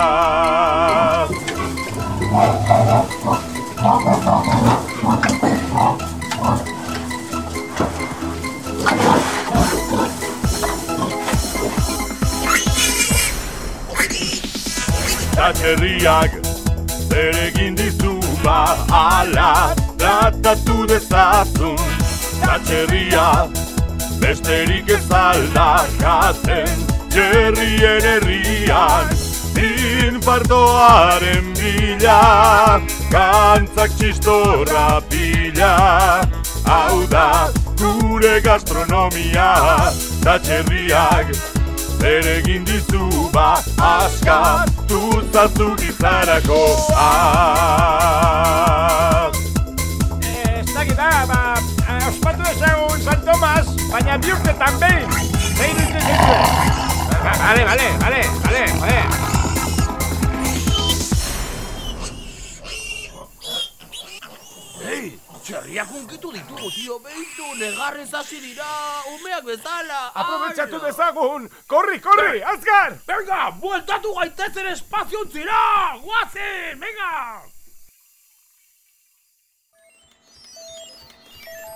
Txerriak zer egin dizu? Ba ala tratatu dezazun. Txerriak besterik ez aldakaten Jerrien herrian infartoaren bila. Kantzak txistorra pila. Hau da gure gastronomia. Da txerriak zer egin dizu ba Askatu zazu gizarako ah. Ez dakit, ah, ba, eh, ospatu ezagun San Tomas, baina bi urtetan behin. Zein dute zaitzue? Vale, vale, vale, vale, vale. Txerriak unkitu ditugu, tio, behitu, negarrez hasi dira, umeak bezala. Aprobetxatu dezagun! Korri, korri, azkar! Venga, bueltatu gaitezen espaziontzira! Guazen, venga!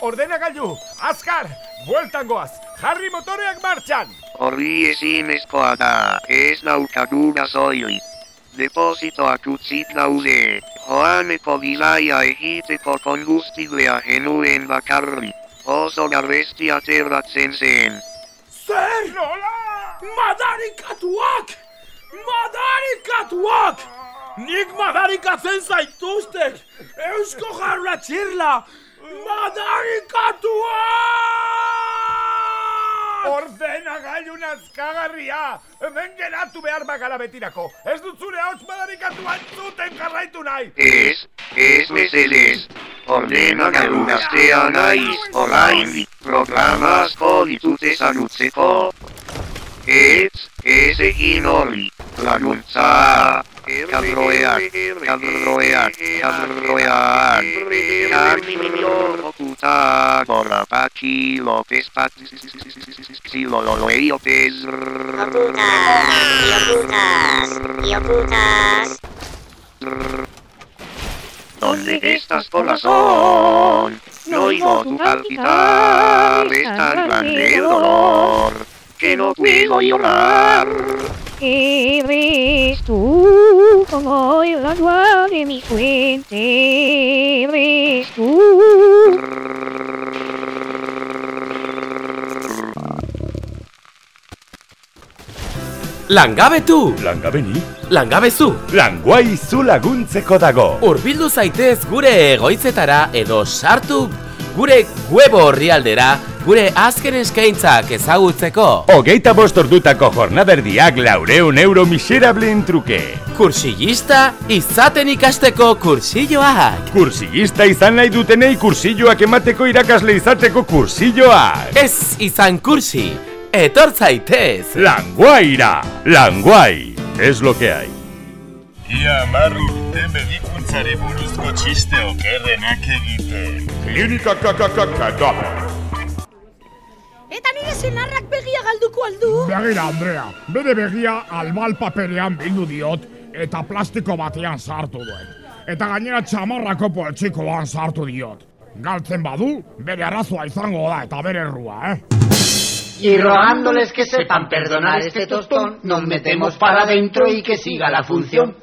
Ordenagailu, azkar! Bueltan goaz, jarri motoreak martxan! Horri ezinezkoa da, ez daukagu gasoilik. Depositoak utzit daude, joaneko bilaia egiteko konbustiblea genuen bakarri. Oso garresti aterratzen zen. Zer? Nola? Madarikatuak! Madarikatuak! Nik madarikatzen zaituztek! Eusko jarra txirla! Madarikatuak! Ordenagailu nazkagarria! Hemen geratu behar bakala betirako! Ez dut zure hauts madarikatu antzuten jarraitu nahi! Ez, ez mesedez. Ordenagailu gaztea naiz, orain programa asko ditut ezagutzeko. Ez, ez egin hori, laguntza. Kadroeak, kadroeak, kadroeak. Carminio Okuta, Gorapaki, López Patzi, Loloi López. ¿Dónde estás, corazón? No oigo tu palpitar, es tan grande el dolor que no puedo llorar. Eres tú como el agua de mi fuente. Eres tú. Langabetu! Langabeni? Langabezu! Languai zu laguntzeko dago! Urbildu zaitez gure egoitzetara edo sartu gure web orrialdera gure azken eskaintzak ezagutzeko. Hogeita bost ordutako jornaderdiak laureun euro miserableen truke. Kursillista izaten ikasteko kursilloak. Kursillista izan nahi dutenei kursilloak emateko irakasle izateko kursilloak. Ez izan kursi, etor zaitez. Languaira, languai, es lo que hay. Ia marru urte medikuntzari buruzko txiste okerrenak egiten. Klinika kakakakaka. Eta nire senarrak begia galduko aldu? Begira, Andrea, bere begia albal paperean bildu diot eta plastiko batean sartu duen. Eta gainera txamarrako poltsikoan sartu diot. Galtzen badu, bere arazoa izango da eta bere errua, eh? Y rogándoles que sepan perdonar este tostón, nos metemos para adentro y que siga la función.